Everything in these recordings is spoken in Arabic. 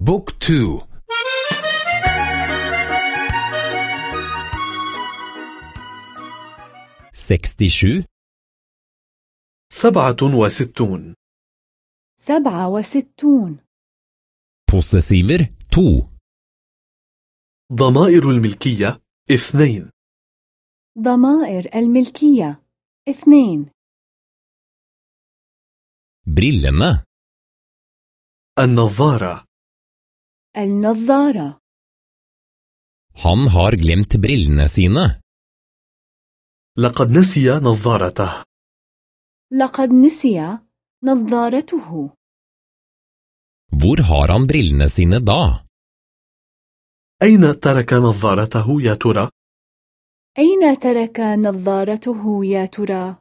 بوك تو. سكستي سبعة وستون. سبعة وستون. بوسيسيفر تو. ضمائر الملكية اثنين. ضمائر الملكية اثنين. brillene النظارة. النظارة Han har glemt brillene sine. لقد نسي نظارته لقد نسي نظارته Hvor har han brillene sine da? أين ترك نظارته يا ترى؟ أين ترك نظارته يا ترى؟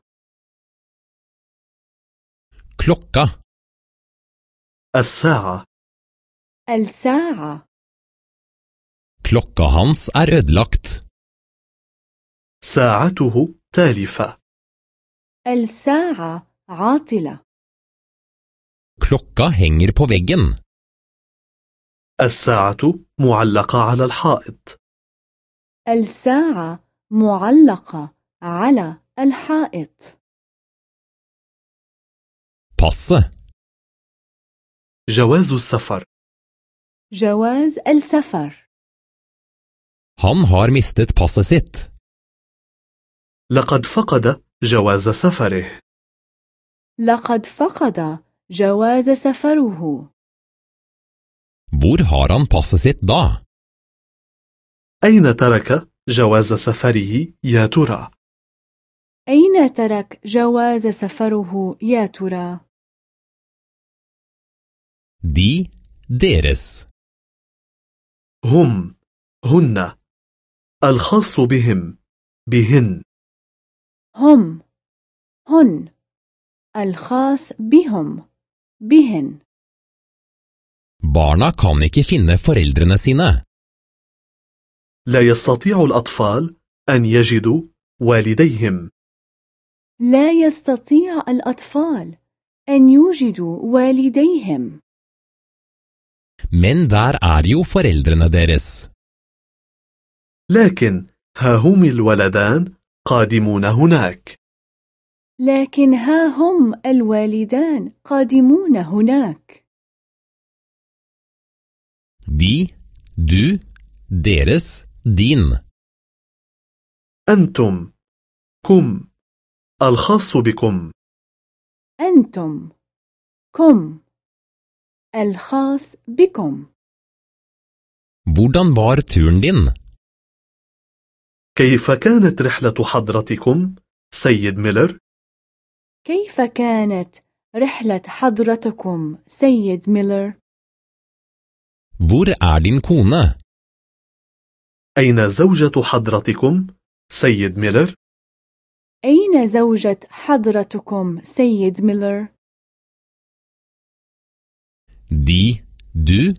Klokka. الساعة الساعة Klokka hans er ødelagt. ساعته تالفة الساعة عاطلة Klokka henger på veggen. الساعة معلقة على الحائط الساعة معلقة على الحائط Passet. جواز السفر جواز السفر Han har mistet passet sitt. لقد فقد جواز سفره لقد فقد جواز سفره Hvor har han passet sitt da? أين ترك جواز سفره يا ترى؟ أين ترك جواز سفره يا ترى؟ De, deres. هم هن الخاص بهم بهن. هم هن الخاص بهم بهن. Barna kan ikke finne foreldrene sine. لا يستطيع الأطفال أن يجدوا والديهم. لا يستطيع الأطفال أن يوجدوا والديهم. Men der er jo foreldrene deres. لكن ها هم الولدان قادمون هناك لكن ها هم الوالدان قادمون هناك De, du, deres, din. أنتم كم الخاص بكم أنتم كم الخاص بكم Hvordan var turen din? كيف كانت رحلة حضرتكم سيد ميلر؟ كيف كانت رحلة حضرتكم سيد ميلر؟ Hvor er din kone? أين زوجة حضرتكم سيد ميلر؟ أين زوجة حضرتكم سيد ميلر؟ De, du,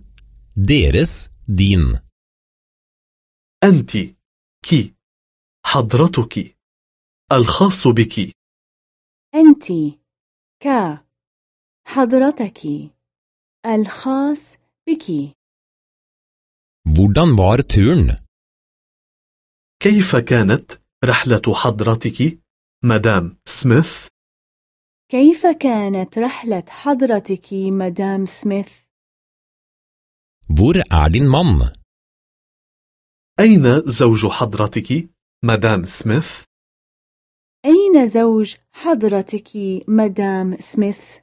deres, din. أنت كي حضرتك الخاص بك أنت ك حضرتك الخاص بك Hvordan var turen? كيف كانت رحلة حضرتك مدام سميث؟ كيف كانت رحلة حضرتك مدام سميث؟ Hvor er din mann? أين زوج حضرتك مدام سميث؟ أين زوج حضرتك مدام سميث؟